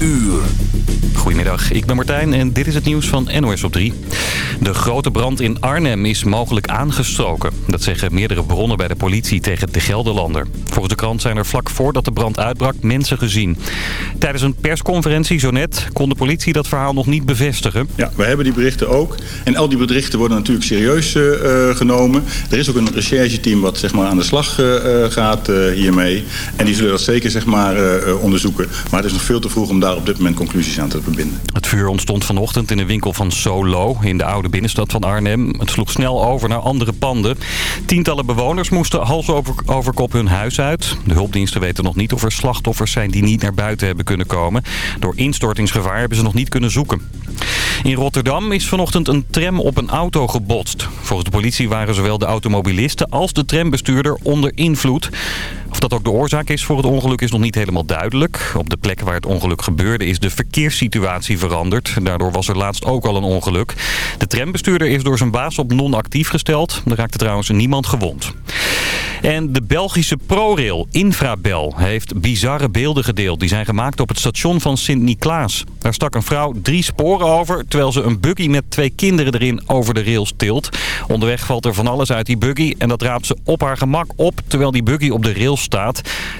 uur. Goedemiddag, ik ben Martijn en dit is het nieuws van NOS op 3. De grote brand in Arnhem is mogelijk aangestoken. Dat zeggen meerdere bronnen bij de politie tegen de Gelderlander. Volgens de krant zijn er vlak voordat de brand uitbrak mensen gezien. Tijdens een persconferentie zo net kon de politie dat verhaal nog niet bevestigen. Ja, we hebben die berichten ook. En al die berichten worden natuurlijk serieus uh, genomen. Er is ook een rechercheteam wat zeg maar, aan de slag uh, gaat hiermee. En die zullen dat zeker zeg maar, onderzoeken. Maar het is nog veel te vroeg om daar op dit moment conclusies aan verbinden. Het vuur ontstond vanochtend in een winkel van Solo in de oude binnenstad van Arnhem. Het sloeg snel over naar andere panden. Tientallen bewoners moesten hals over kop hun huis uit. De hulpdiensten weten nog niet of er slachtoffers zijn die niet naar buiten hebben kunnen komen. Door instortingsgevaar hebben ze nog niet kunnen zoeken. In Rotterdam is vanochtend een tram op een auto gebotst. Volgens de politie waren zowel de automobilisten als de trambestuurder onder invloed. Of dat ook de oorzaak is voor het ongeluk is nog niet helemaal duidelijk. Op de plek waar het ongeluk gebeurde is de verkeerssituatie veranderd. Daardoor was er laatst ook al een ongeluk. De trambestuurder is door zijn baas op non-actief gesteld. Er raakte trouwens niemand gewond. En de Belgische ProRail, Infrabel, heeft bizarre beelden gedeeld. Die zijn gemaakt op het station van Sint-Niklaas. Daar stak een vrouw drie sporen over... terwijl ze een buggy met twee kinderen erin over de rails tilt. Onderweg valt er van alles uit die buggy... en dat raapt ze op haar gemak op terwijl die buggy op de rails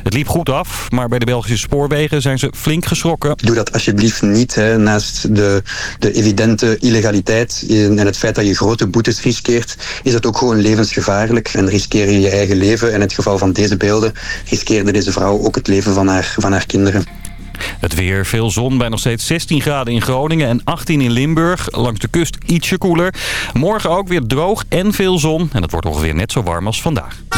Het liep goed af, maar bij de Belgische spoorwegen zijn ze flink geschrokken. Doe dat alsjeblieft niet. Hè. Naast de, de evidente illegaliteit en het feit dat je grote boetes riskeert... is dat ook gewoon levensgevaarlijk en riskeer je je eigen leven leven. In het geval van deze beelden riskeerde deze vrouw ook het leven van haar, van haar kinderen. Het weer, veel zon bij nog steeds 16 graden in Groningen en 18 in Limburg. Langs de kust ietsje koeler. Morgen ook weer droog en veel zon. En het wordt ongeveer net zo warm als vandaag.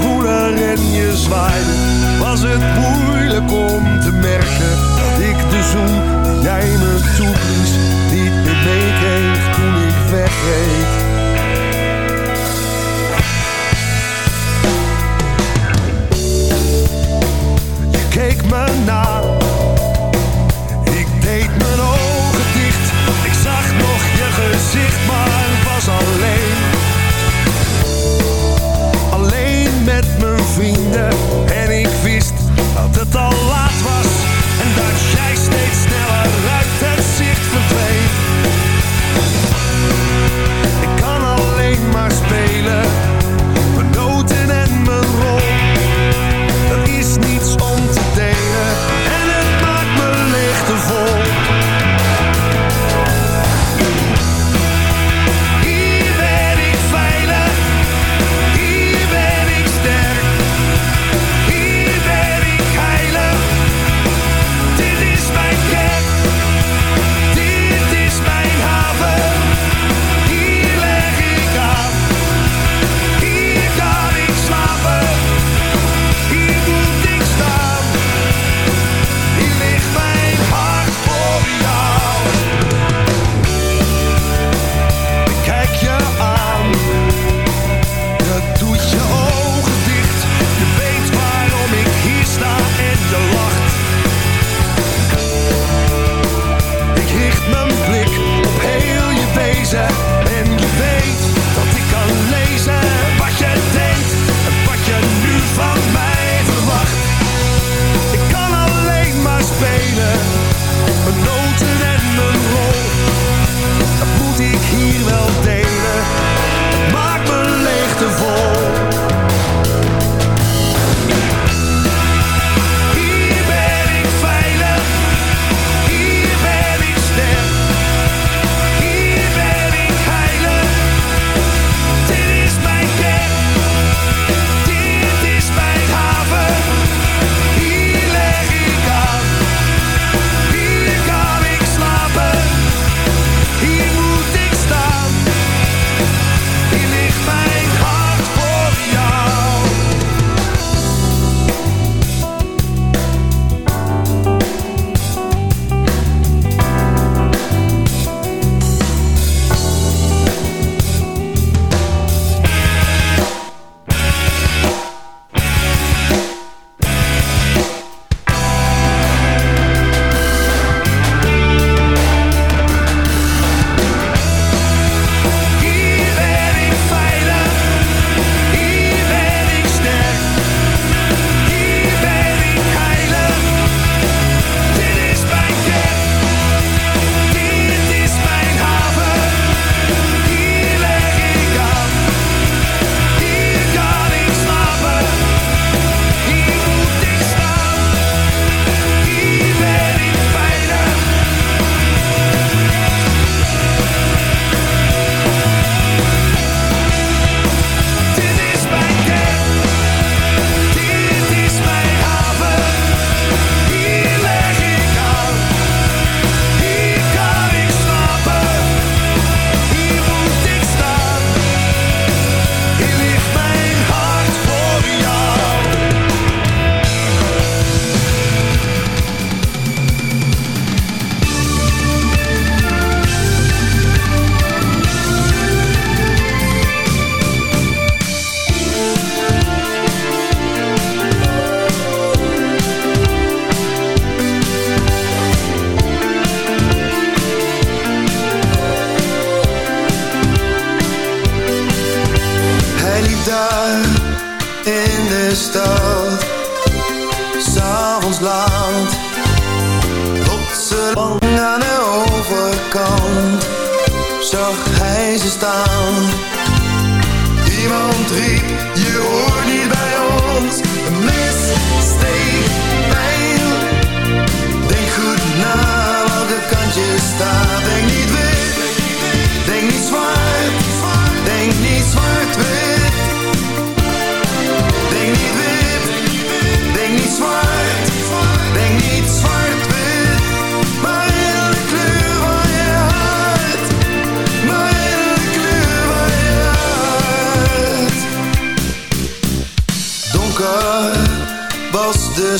en je zwaaide. Was het moeilijk om te merken dat ik de zoen die jij me toeblies niet meer meekreeg toen ik wegreed. keek me na. Ik deed mijn ogen dicht, ik zag nog je gezicht, maar was. Alleen al laat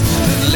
less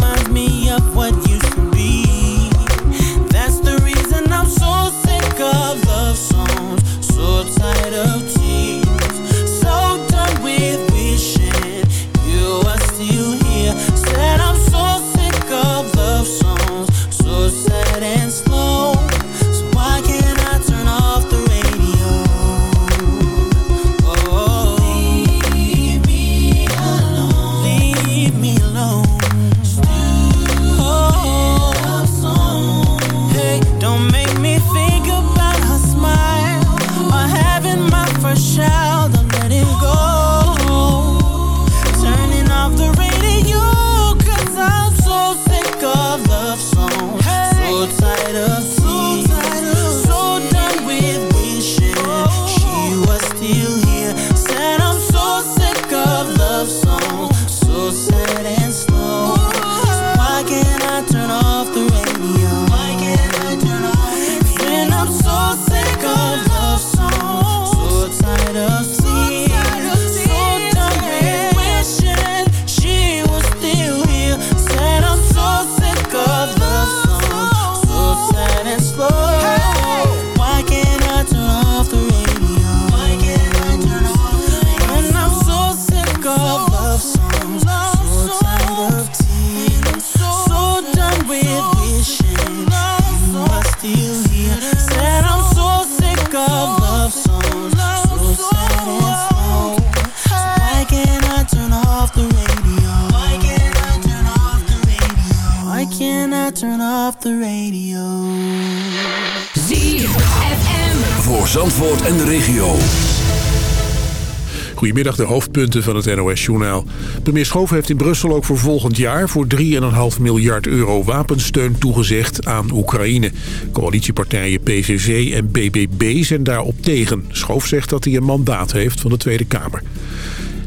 Zandvoort en de regio. Goedemiddag, de hoofdpunten van het NOS-journaal. Premier Schoof heeft in Brussel ook voor volgend jaar... voor 3,5 miljard euro wapensteun toegezegd aan Oekraïne. Coalitiepartijen PVV en BBB zijn daarop tegen. Schoof zegt dat hij een mandaat heeft van de Tweede Kamer.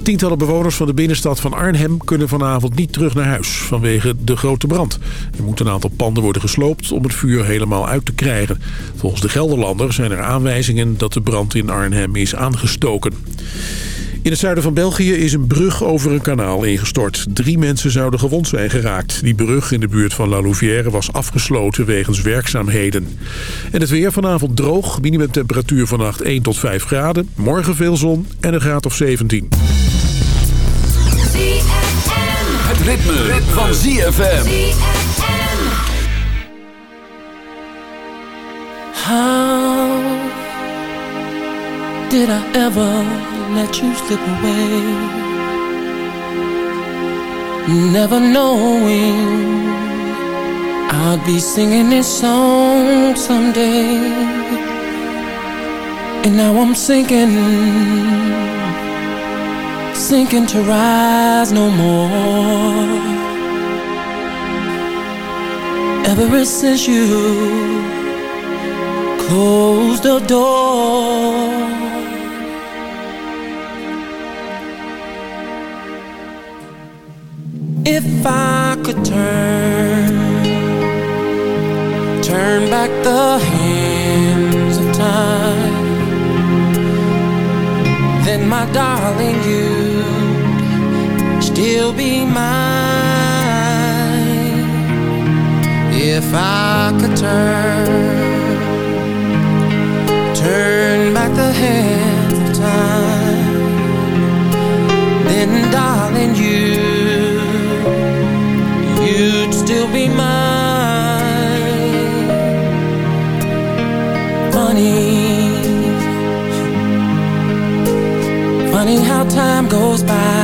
Tientallen bewoners van de binnenstad van Arnhem kunnen vanavond niet terug naar huis vanwege de grote brand. Er moeten een aantal panden worden gesloopt om het vuur helemaal uit te krijgen. Volgens de Gelderlander zijn er aanwijzingen dat de brand in Arnhem is aangestoken. In het zuiden van België is een brug over een kanaal ingestort. Drie mensen zouden gewond zijn geraakt. Die brug in de buurt van La Louvière was afgesloten wegens werkzaamheden. En het weer vanavond droog, minimumtemperatuur vannacht 1 tot 5 graden. Morgen veel zon en een graad of 17. Het ritme, van ZFM. How did I ever let you slip away? Never knowing I'd be singing this song someday. And now I'm sinking, sinking to rise no more. Ever since you closed the door. If I could turn, turn back the hands of time, then my darling, you'd still be mine. If I could turn turn back the hands of time Then darling you You'd still be mine Funny Funny how time goes by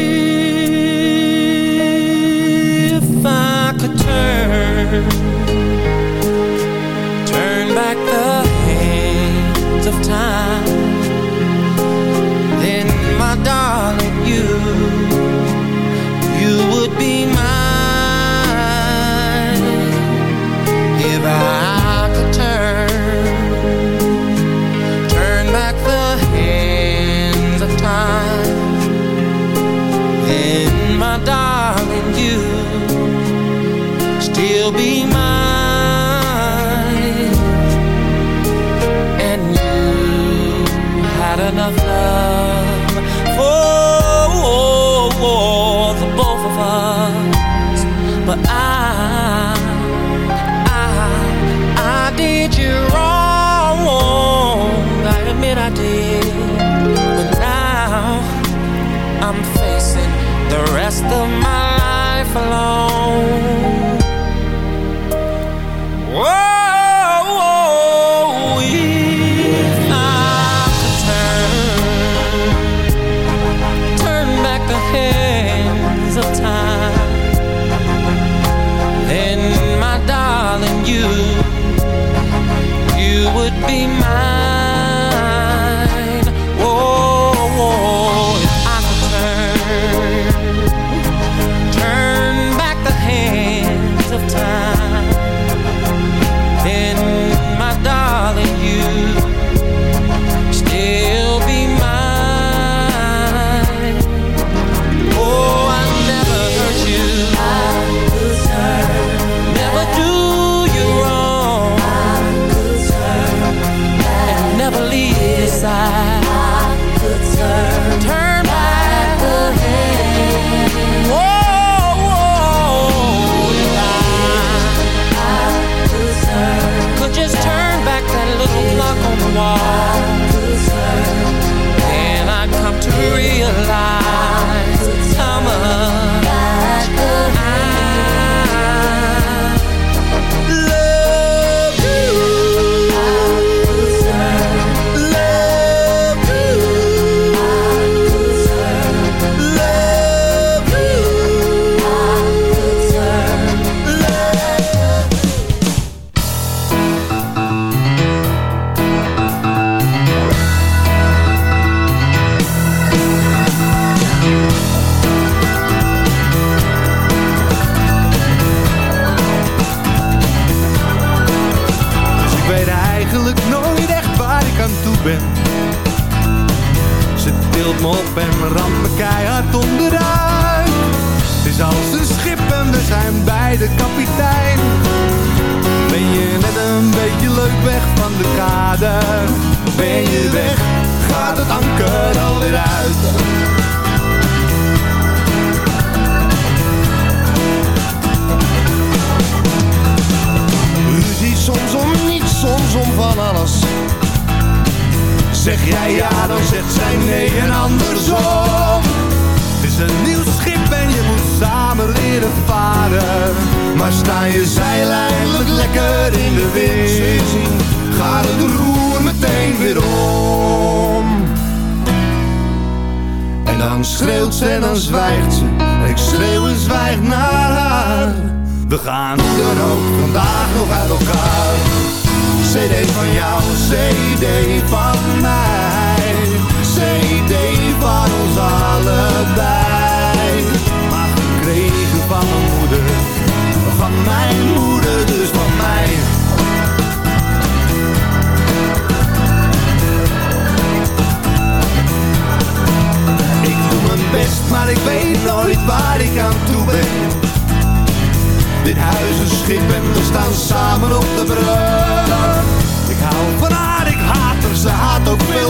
Still be mine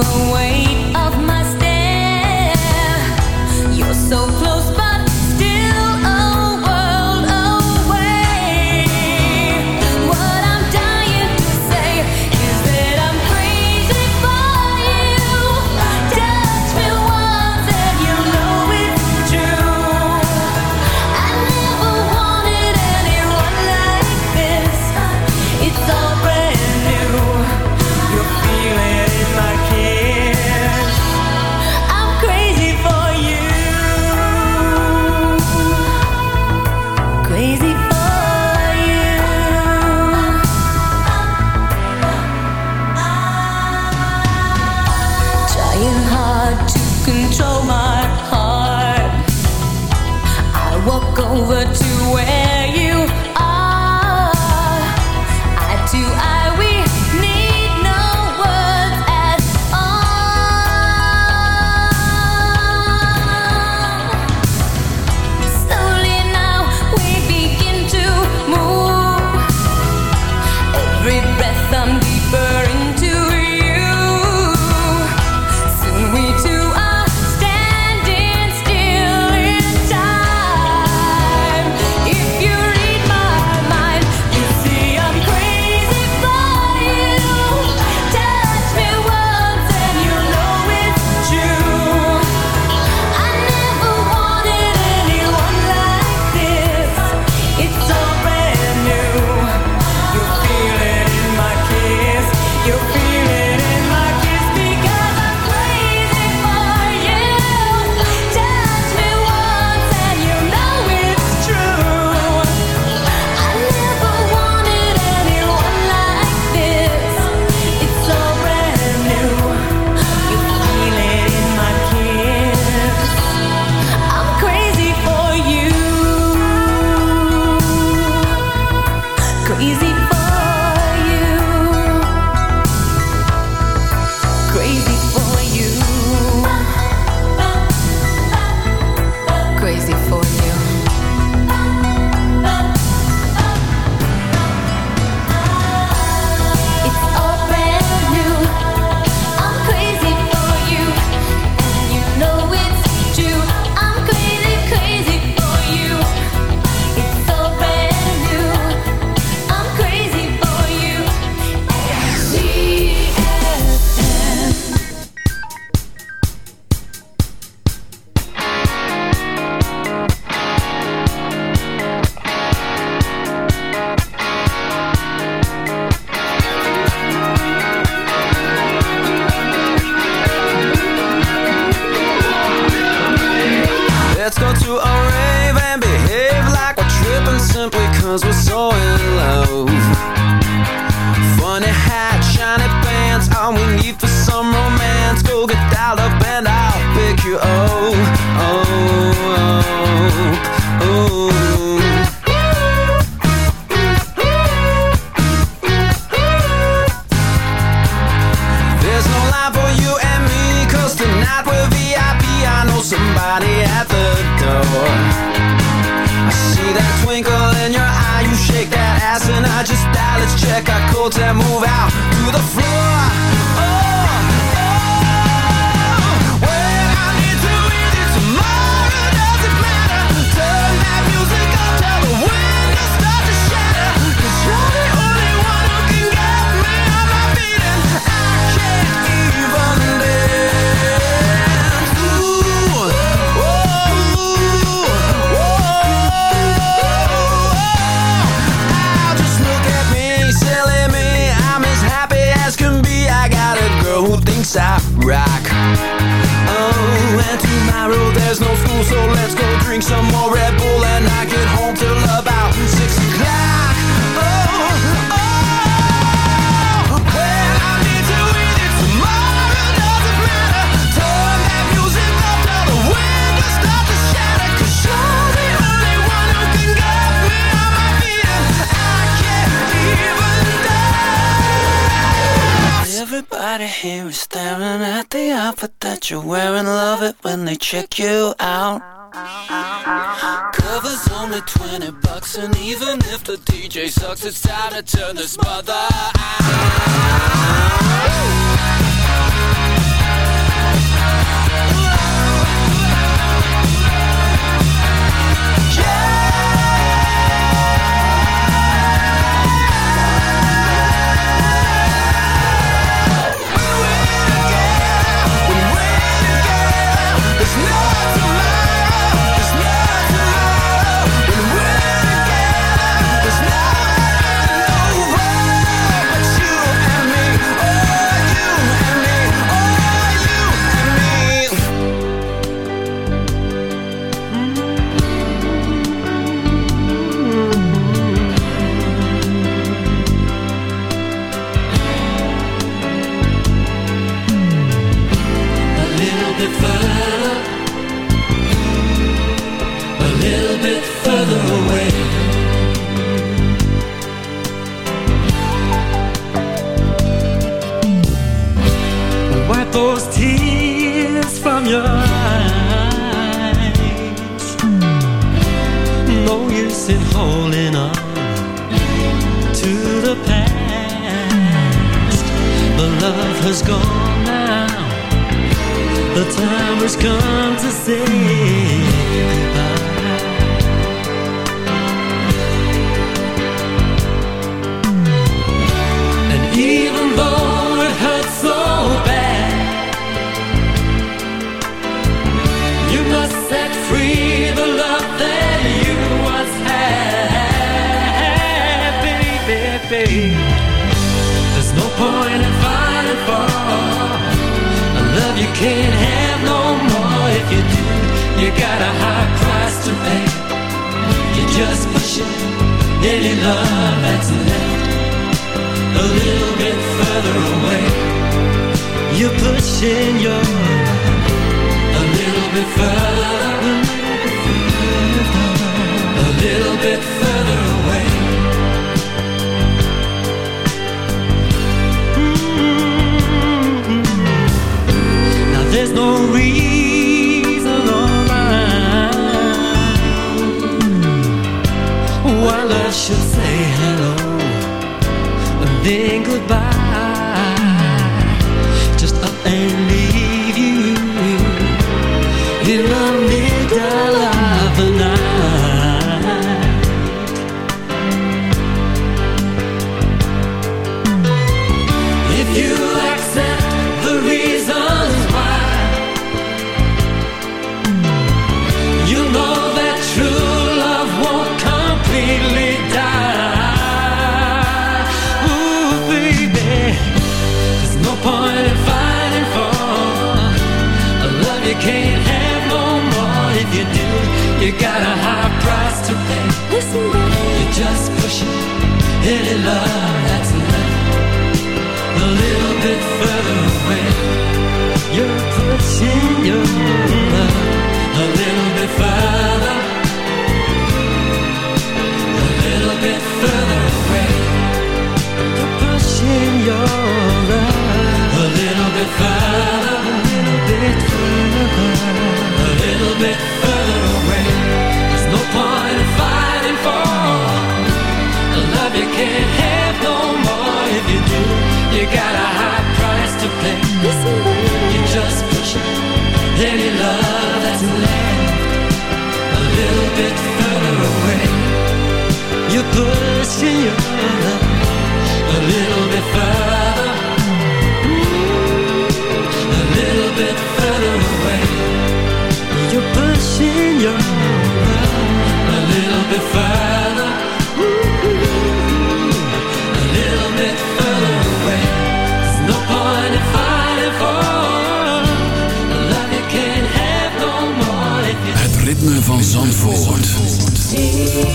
away You wear and love it when they check you out. Cover's only 20 bucks, and even if the DJ sucks, it's time to turn this mother out.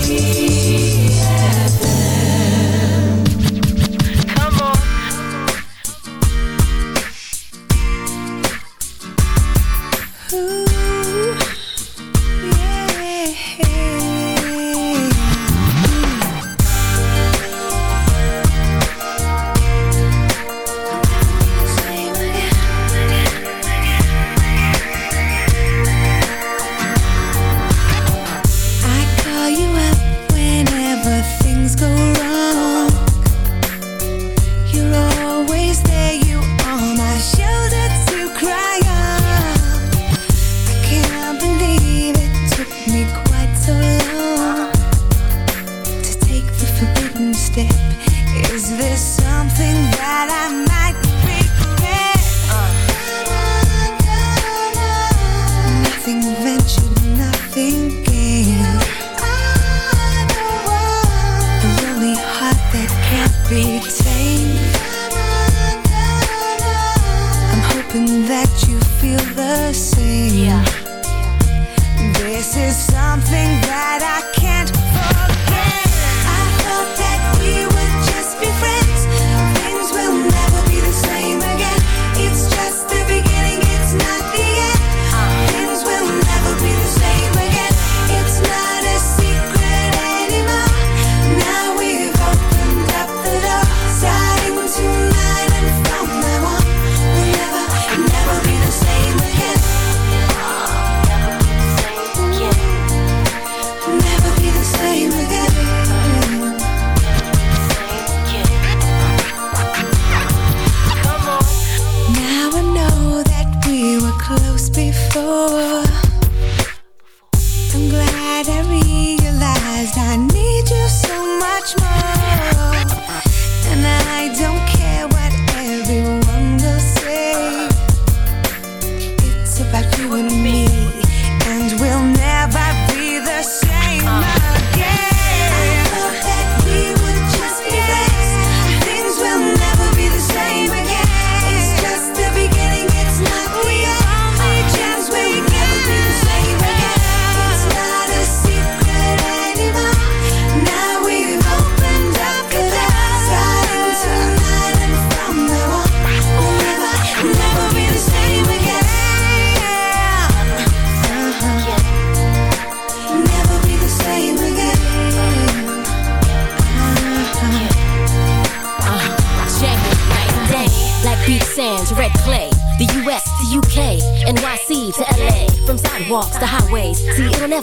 me. Oh.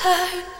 turn.